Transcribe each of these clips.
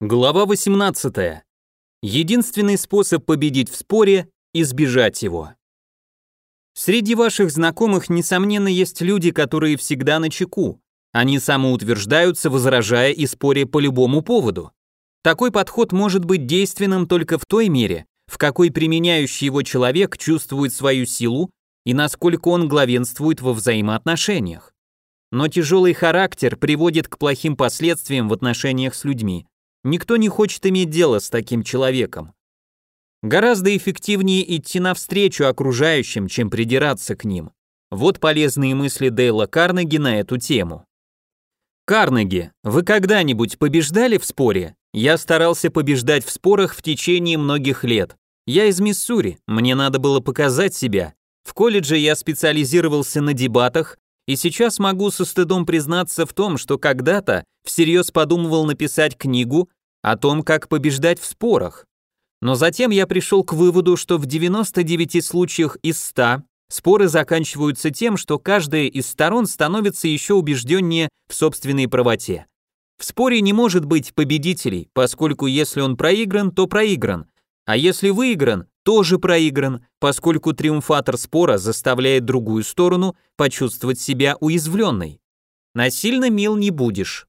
Глава 18. Единственный способ победить в споре – избежать его. Среди ваших знакомых, несомненно, есть люди, которые всегда на чеку. Они самоутверждаются, возражая и споря по любому поводу. Такой подход может быть действенным только в той мере, в какой применяющий его человек чувствует свою силу и насколько он главенствует во взаимоотношениях. Но тяжелый характер приводит к плохим последствиям в отношениях с людьми. Никто не хочет иметь дело с таким человеком. Гораздо эффективнее идти навстречу окружающим, чем придираться к ним. Вот полезные мысли Дейла Карнеги на эту тему. Карнеги, вы когда-нибудь побеждали в споре? Я старался побеждать в спорах в течение многих лет. Я из Миссури, мне надо было показать себя. В колледже я специализировался на дебатах, и сейчас могу со стыдом признаться в том, что когда-то всерьез подумывал написать книгу о том, как побеждать в спорах. Но затем я пришел к выводу, что в 99 случаях из 100 споры заканчиваются тем, что каждая из сторон становится еще убежденнее в собственной правоте. В споре не может быть победителей, поскольку если он проигран, то проигран, а если выигран, тоже проигран, поскольку триумфатор спора заставляет другую сторону почувствовать себя уязвленной. Насильно мил не будешь.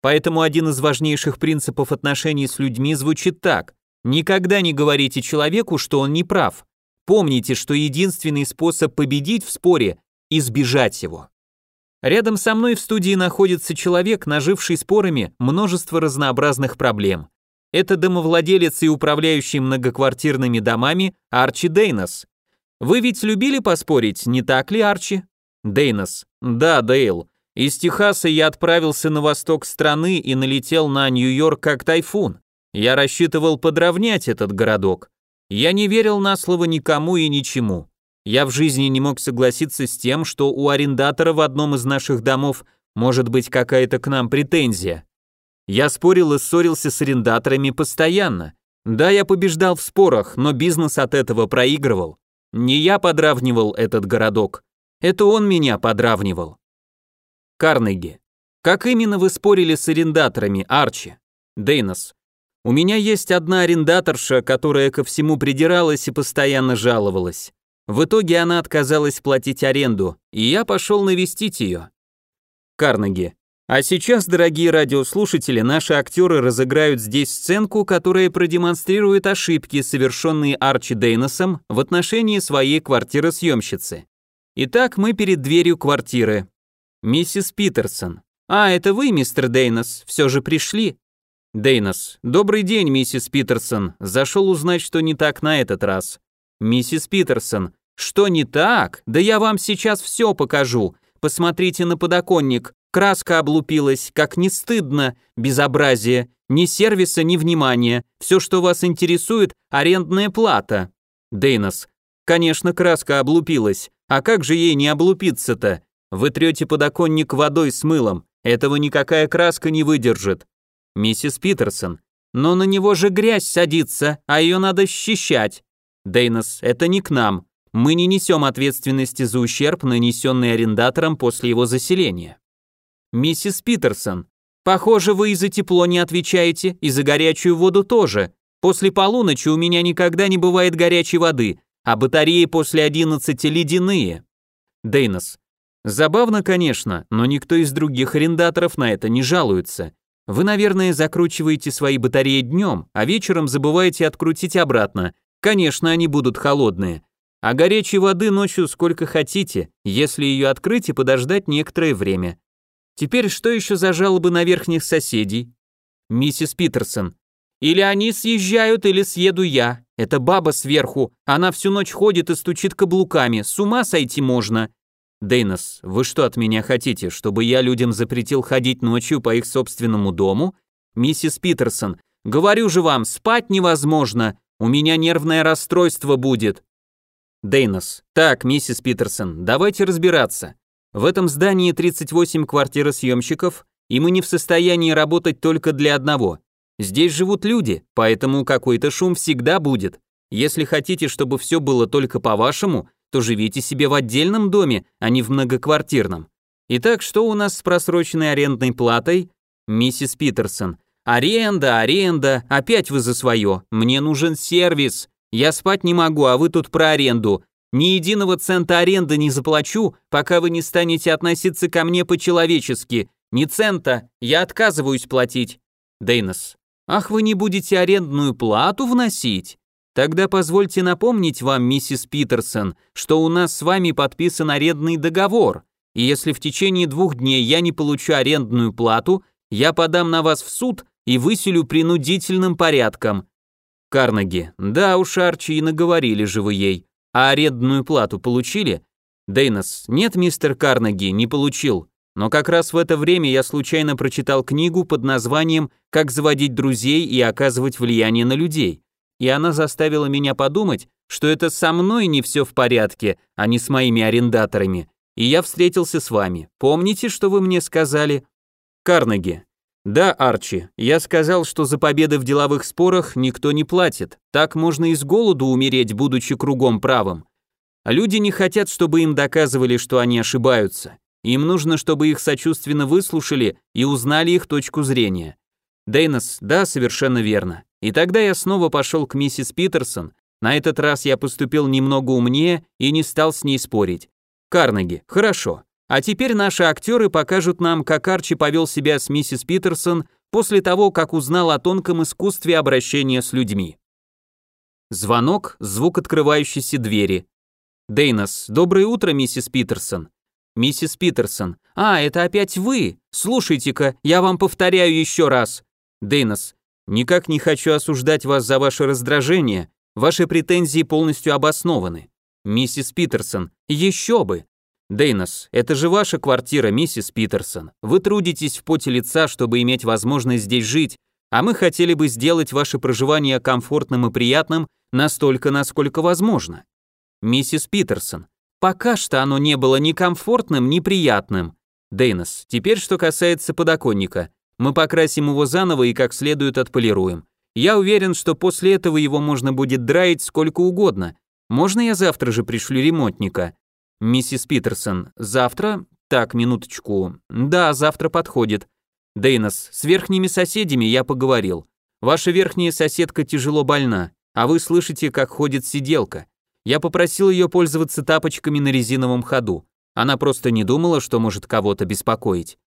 Поэтому один из важнейших принципов отношений с людьми звучит так. Никогда не говорите человеку, что он не прав. Помните, что единственный способ победить в споре – избежать его. Рядом со мной в студии находится человек, наживший спорами множество разнообразных проблем. Это домовладелец и управляющий многоквартирными домами Арчи Дейнос. Вы ведь любили поспорить, не так ли, Арчи? Дейнос. Да, Дейл. Из Техаса я отправился на восток страны и налетел на Нью-Йорк как тайфун. Я рассчитывал подровнять этот городок. Я не верил на слово никому и ничему. Я в жизни не мог согласиться с тем, что у арендатора в одном из наших домов может быть какая-то к нам претензия. Я спорил и ссорился с арендаторами постоянно. Да, я побеждал в спорах, но бизнес от этого проигрывал. Не я подравнивал этот городок. Это он меня подравнивал. Карнеги. Как именно вы спорили с арендаторами, Арчи? Дейнос. У меня есть одна арендаторша, которая ко всему придиралась и постоянно жаловалась. В итоге она отказалась платить аренду, и я пошел навестить ее. Карнеги. А сейчас, дорогие радиослушатели, наши актеры разыграют здесь сценку, которая продемонстрирует ошибки, совершенные Арчи Дейносом в отношении своей квартиры-съемщицы. Итак, мы перед дверью квартиры. Миссис Питерсон. А, это вы, мистер Дейнос, все же пришли? Дейнос. Добрый день, миссис Питерсон. Зашел узнать, что не так на этот раз. Миссис Питерсон. Что не так? Да я вам сейчас все покажу. Посмотрите на подоконник. Краска облупилась, как не стыдно, безобразие, ни сервиса, ни внимания. Все, что вас интересует, арендная плата. Дейнос. Конечно, краска облупилась. А как же ей не облупиться-то? Вы трете подоконник водой с мылом. Этого никакая краска не выдержит. Миссис Питерсон. Но на него же грязь садится, а ее надо счищать. Дейнос, это не к нам. Мы не несем ответственности за ущерб, нанесенный арендатором после его заселения. «Миссис Питерсон, похоже, вы и за тепло не отвечаете, и за горячую воду тоже. После полуночи у меня никогда не бывает горячей воды, а батареи после 11 ледяные». Дейнос. Забавно, конечно, но никто из других арендаторов на это не жалуется. Вы, наверное, закручиваете свои батареи днем, а вечером забываете открутить обратно. Конечно, они будут холодные. А горячей воды ночью сколько хотите, если ее открыть и подождать некоторое время. Теперь что еще за жалобы на верхних соседей? Миссис Питерсон. Или они съезжают, или съеду я. Это баба сверху, она всю ночь ходит и стучит каблуками, с ума сойти можно. Дейнос, вы что от меня хотите, чтобы я людям запретил ходить ночью по их собственному дому? Миссис Питерсон, говорю же вам, спать невозможно, у меня нервное расстройство будет. Дейнос, так, миссис Питерсон, давайте разбираться. В этом здании 38 квартиросъемщиков, и мы не в состоянии работать только для одного. Здесь живут люди, поэтому какой-то шум всегда будет. Если хотите, чтобы все было только по-вашему, то живите себе в отдельном доме, а не в многоквартирном. Итак, что у нас с просроченной арендной платой? Миссис Питерсон. Аренда, аренда, опять вы за свое. Мне нужен сервис. Я спать не могу, а вы тут про аренду. Ни единого цента аренды не заплачу, пока вы не станете относиться ко мне по-человечески. Ни цента, я отказываюсь платить. Дейнос. Ах, вы не будете арендную плату вносить? Тогда позвольте напомнить вам, миссис Питерсон, что у нас с вами подписан арендный договор, и если в течение двух дней я не получу арендную плату, я подам на вас в суд и выселю принудительным порядком. Карнеги. Да уж, Арчи, и наговорили же вы ей. А арендную плату получили? Дейнос. Нет, мистер Карнеги, не получил. Но как раз в это время я случайно прочитал книгу под названием «Как заводить друзей и оказывать влияние на людей». И она заставила меня подумать, что это со мной не все в порядке, а не с моими арендаторами. И я встретился с вами. Помните, что вы мне сказали? Карнеги. Да, Арчи, я сказал, что за победы в деловых спорах никто не платит. Так можно и с голоду умереть, будучи кругом правым. Люди не хотят, чтобы им доказывали, что они ошибаются. Им нужно, чтобы их сочувственно выслушали и узнали их точку зрения. Дейнос, да, совершенно верно. И тогда я снова пошел к миссис Питерсон. На этот раз я поступил немного умнее и не стал с ней спорить. Карнеги, хорошо. А теперь наши актеры покажут нам, как Арчи повел себя с миссис Питерсон после того, как узнал о тонком искусстве обращения с людьми. Звонок, звук открывающейся двери. Дейнос, доброе утро, миссис Питерсон. «Миссис Питерсон. А, это опять вы? Слушайте-ка, я вам повторяю еще раз». Дейнос. «Никак не хочу осуждать вас за ваше раздражение. Ваши претензии полностью обоснованы». Миссис Питерсон. «Еще бы». Дейнос. «Это же ваша квартира, миссис Питерсон. Вы трудитесь в поте лица, чтобы иметь возможность здесь жить, а мы хотели бы сделать ваше проживание комфортным и приятным настолько, насколько возможно». Миссис Питерсон. Пока что оно не было ни комфортным, ни приятным. Дейнос, теперь что касается подоконника. Мы покрасим его заново и как следует отполируем. Я уверен, что после этого его можно будет драить сколько угодно. Можно я завтра же пришлю ремонтника? Миссис Питерсон, завтра? Так, минуточку. Да, завтра подходит. Дейнос, с верхними соседями я поговорил. Ваша верхняя соседка тяжело больна, а вы слышите, как ходит сиделка. Я попросил ее пользоваться тапочками на резиновом ходу. Она просто не думала, что может кого-то беспокоить.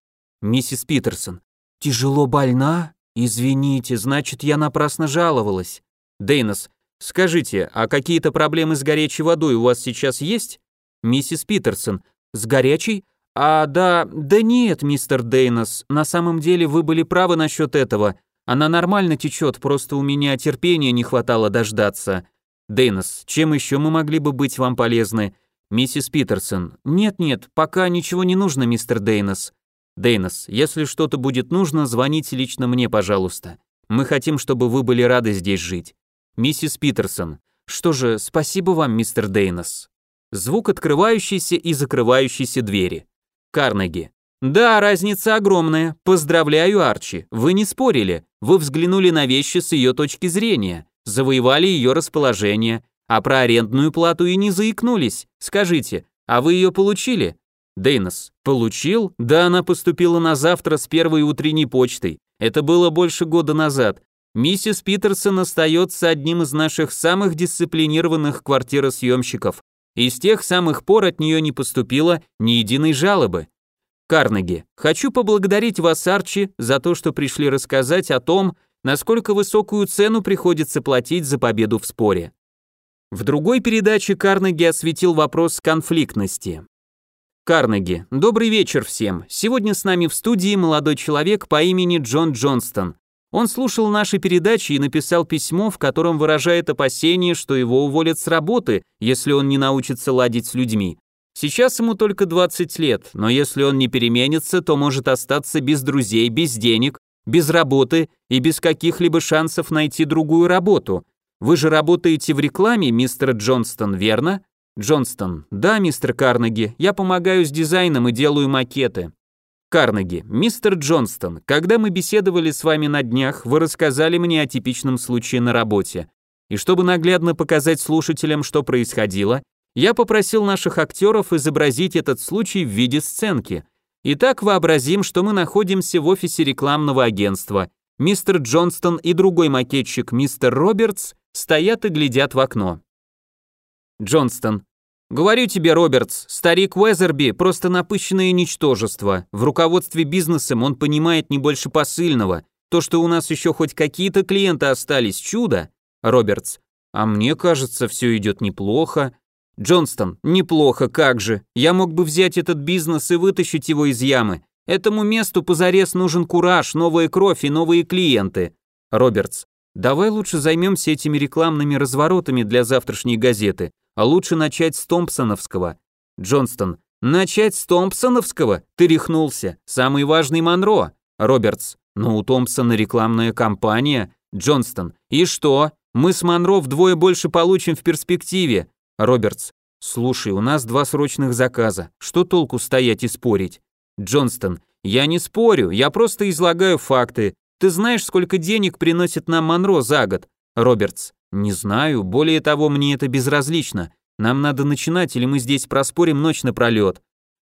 Миссис Питерсон. Тяжело больна? Извините, значит, я напрасно жаловалась. Дейнос. Скажите, а какие-то проблемы с горячей водой у вас сейчас есть? Миссис Питерсон. С горячей? А, да, да нет, мистер Дейнос, на самом деле вы были правы насчет этого. Она нормально течет, просто у меня терпения не хватало дождаться. Дейнос, чем еще мы могли бы быть вам полезны? Миссис Питерсон. Нет-нет, пока ничего не нужно, мистер Дейнос. Дейнос, если что-то будет нужно, звоните лично мне, пожалуйста. Мы хотим, чтобы вы были рады здесь жить. Миссис Питерсон. Что же, спасибо вам, мистер Дейнос. Звук открывающейся и закрывающейся двери. Карнеги. Да, разница огромная. Поздравляю, Арчи. Вы не спорили. Вы взглянули на вещи с ее точки зрения завоевали ее расположение, а про арендную плату и не заикнулись. Скажите, а вы ее получили? Дейнос, получил? Да, она поступила на завтра с первой утренней почтой. Это было больше года назад. Миссис Питерсон остается одним из наших самых дисциплинированных квартиросъемщиков. И с тех самых пор от нее не поступило ни единой жалобы. Карнеги, хочу поблагодарить вас, Арчи, за то, что пришли рассказать о том, насколько высокую цену приходится платить за победу в споре. В другой передаче Карнеги осветил вопрос конфликтности. Карнеги, добрый вечер всем. Сегодня с нами в студии молодой человек по имени Джон Джонстон. Он слушал наши передачи и написал письмо, в котором выражает опасение, что его уволят с работы, если он не научится ладить с людьми. Сейчас ему только 20 лет, но если он не переменится, то может остаться без друзей, без денег, без работы и без каких-либо шансов найти другую работу. Вы же работаете в рекламе, мистер Джонстон, верно? Джонстон. Да, мистер Карнеги, я помогаю с дизайном и делаю макеты. Карнеги. Мистер Джонстон, когда мы беседовали с вами на днях, вы рассказали мне о типичном случае на работе. И чтобы наглядно показать слушателям, что происходило, я попросил наших актеров изобразить этот случай в виде сценки – Итак, вообразим, что мы находимся в офисе рекламного агентства. Мистер Джонстон и другой макетчик, мистер Робертс, стоят и глядят в окно. Джонстон. Говорю тебе, Робертс, старик Уэзерби просто напыщенное ничтожество. В руководстве бизнесом он понимает не больше посыльного. То, что у нас еще хоть какие-то клиенты остались, чудо. Робертс. А мне кажется, все идет неплохо. Джонстон. Неплохо, как же. Я мог бы взять этот бизнес и вытащить его из ямы. Этому месту позарез нужен кураж, новая кровь и новые клиенты. Робертс. Давай лучше займемся этими рекламными разворотами для завтрашней газеты а лучше начать с Томпсоновского. Джонстон. Начать с Томпсоновского? Ты рехнулся. Самый важный Монро. Робертс. Ну, у Томпсона рекламная кампания. Джонстон. И что? Мы с Монро вдвое больше получим в перспективе. Робертс. Слушай, у нас два срочных заказа. Что толку стоять и спорить? Джонстон. Я не спорю, я просто излагаю факты. Ты знаешь, сколько денег приносит нам Монро за год? Робертс. «Не знаю, более того, мне это безразлично. Нам надо начинать, или мы здесь проспорим ночь напролет».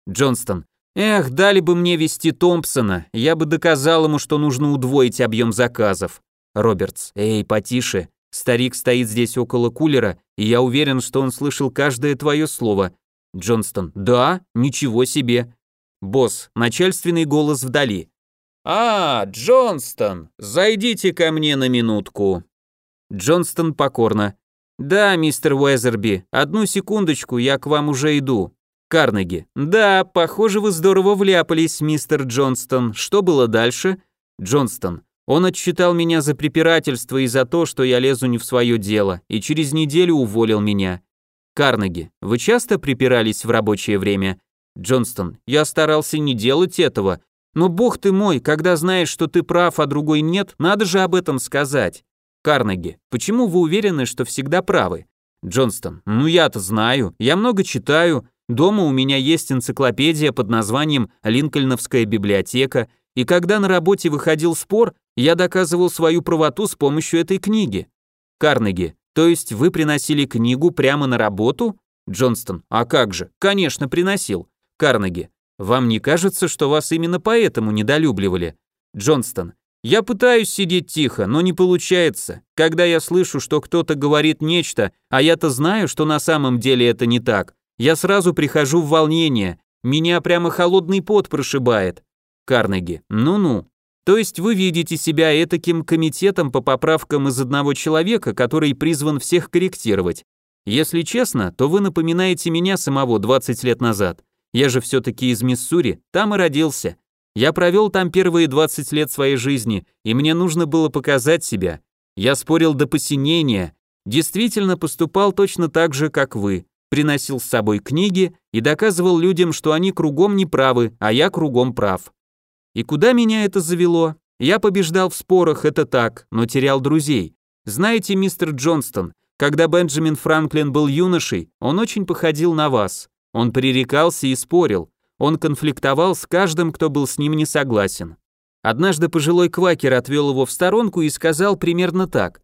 Джонстон. «Эх, дали бы мне вести Томпсона, я бы доказал ему, что нужно удвоить объем заказов». Робертс. «Эй, потише. Старик стоит здесь около кулера, и я уверен, что он слышал каждое твое слово». Джонстон. «Да? Ничего себе». Босс. Начальственный голос вдали. «А, Джонстон, зайдите ко мне на минутку». Джонстон покорно. «Да, мистер Уэзерби, одну секундочку, я к вам уже иду». Карнеги. «Да, похоже, вы здорово вляпались, мистер Джонстон. Что было дальше?» Джонстон. «Он отчитал меня за препирательство и за то, что я лезу не в свое дело, и через неделю уволил меня». Карнеги. «Вы часто припирались в рабочее время?» Джонстон. «Я старался не делать этого. Но бог ты мой, когда знаешь, что ты прав, а другой нет, надо же об этом сказать. Карнеги, почему вы уверены, что всегда правы? Джонстон, ну я-то знаю, я много читаю, дома у меня есть энциклопедия под названием «Линкольновская библиотека», и когда на работе выходил спор, я доказывал свою правоту с помощью этой книги. Карнеги, то есть вы приносили книгу прямо на работу? Джонстон, а как же, конечно, приносил. Карнеги, вам не кажется, что вас именно поэтому недолюбливали? Джонстон, я пытаюсь сидеть тихо, но не получается. Когда я слышу, что кто-то говорит нечто, а я-то знаю, что на самом деле это не так, я сразу прихожу в волнение. Меня прямо холодный пот прошибает. Карнеги. Ну-ну. То есть вы видите себя этаким комитетом по поправкам из одного человека, который призван всех корректировать. Если честно, то вы напоминаете меня самого 20 лет назад. Я же все-таки из Миссури, там и родился. Я провел там первые 20 лет своей жизни, и мне нужно было показать себя. Я спорил до посинения, действительно поступал точно так же, как вы, приносил с собой книги и доказывал людям, что они кругом не правы, а я кругом прав. И куда меня это завело? Я побеждал в спорах, это так, но терял друзей. Знаете, мистер Джонстон, когда Бенджамин Франклин был юношей, он очень походил на вас. Он пререкался и спорил, он конфликтовал с каждым, кто был с ним не согласен. Однажды пожилой квакер отвел его в сторонку и сказал примерно так.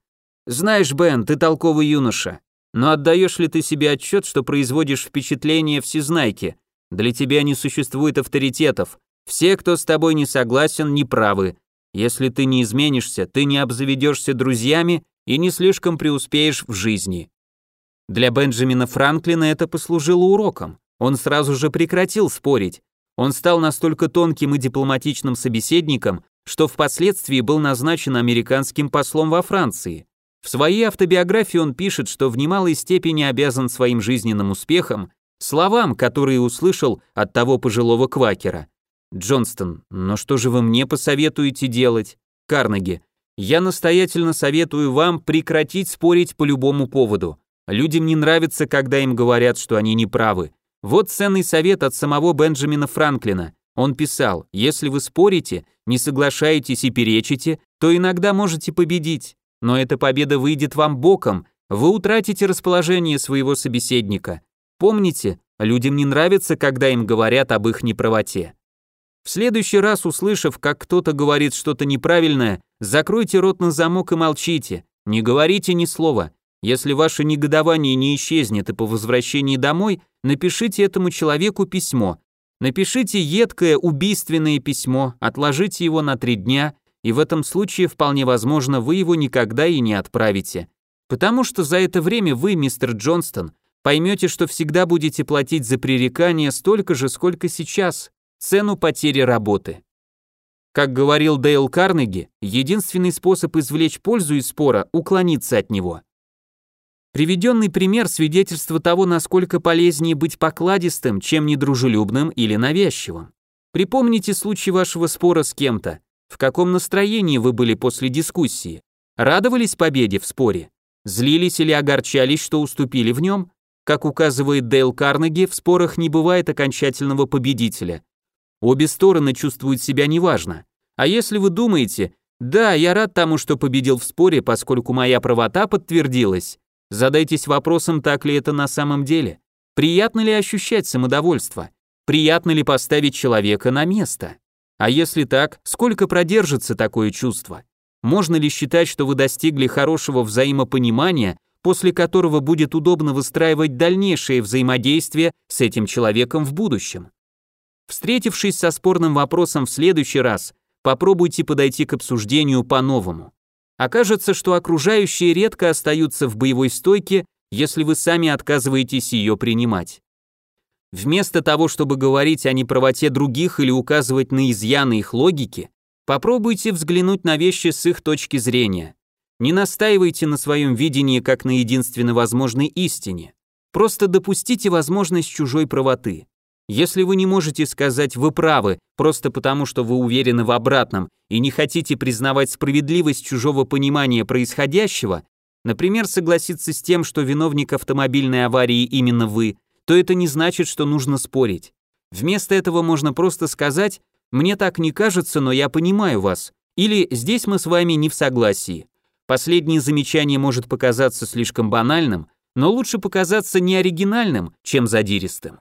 «Знаешь, Бен, ты толковый юноша, но отдаешь ли ты себе отчет, что производишь впечатление всезнайки? Для тебя не существует авторитетов. Все, кто с тобой не согласен, неправы. Если ты не изменишься, ты не обзаведешься друзьями и не слишком преуспеешь в жизни». Для Бенджамина Франклина это послужило уроком. Он сразу же прекратил спорить. Он стал настолько тонким и дипломатичным собеседником, что впоследствии был назначен американским послом во Франции. В своей автобиографии он пишет, что в немалой степени обязан своим жизненным успехом словам, которые услышал от того пожилого квакера. Джонстон, но что же вы мне посоветуете делать? Карнеги, я настоятельно советую вам прекратить спорить по любому поводу. Людям не нравится, когда им говорят, что они не правы. Вот ценный совет от самого Бенджамина Франклина. Он писал, если вы спорите, не соглашаетесь и перечите, то иногда можете победить, но эта победа выйдет вам боком, вы утратите расположение своего собеседника. Помните, людям не нравится, когда им говорят об их неправоте. В следующий раз, услышав, как кто-то говорит что-то неправильное, закройте рот на замок и молчите, не говорите ни слова, если ваше негодование не исчезнет и по возвращении домой, напишите этому человеку письмо. Напишите едкое убийственное письмо, отложите его на три дня, и в этом случае вполне возможно вы его никогда и не отправите. Потому что за это время вы, мистер Джонстон, поймете, что всегда будете платить за пререкание столько же, сколько сейчас, цену потери работы. Как говорил Дейл Карнеги, единственный способ извлечь пользу из спора – уклониться от него. Приведенный пример – свидетельство того, насколько полезнее быть покладистым, чем недружелюбным или навязчивым. Припомните случай вашего спора с кем-то. В каком настроении вы были после дискуссии? Радовались победе в споре? Злились или огорчались, что уступили в нем? Как указывает Дейл Карнеги, в спорах не бывает окончательного победителя. Обе стороны чувствуют себя неважно. А если вы думаете, да, я рад тому, что победил в споре, поскольку моя правота подтвердилась, задайтесь вопросом, так ли это на самом деле. Приятно ли ощущать самодовольство? Приятно ли поставить человека на место? А если так, сколько продержится такое чувство? Можно ли считать, что вы достигли хорошего взаимопонимания, после которого будет удобно выстраивать дальнейшее взаимодействие с этим человеком в будущем? Встретившись со спорным вопросом в следующий раз, попробуйте подойти к обсуждению по-новому. Окажется, что окружающие редко остаются в боевой стойке, если вы сами отказываетесь ее принимать. Вместо того, чтобы говорить о неправоте других или указывать на изъяны их логики, попробуйте взглянуть на вещи с их точки зрения. Не настаивайте на своем видении как на единственно возможной истине. Просто допустите возможность чужой правоты. Если вы не можете сказать «вы правы» просто потому, что вы уверены в обратном и не хотите признавать справедливость чужого понимания происходящего, например, согласиться с тем, что виновник автомобильной аварии именно вы, то это не значит, что нужно спорить. Вместо этого можно просто сказать «мне так не кажется, но я понимаю вас» или «здесь мы с вами не в согласии». Последнее замечание может показаться слишком банальным, но лучше показаться неоригинальным, чем задиристым.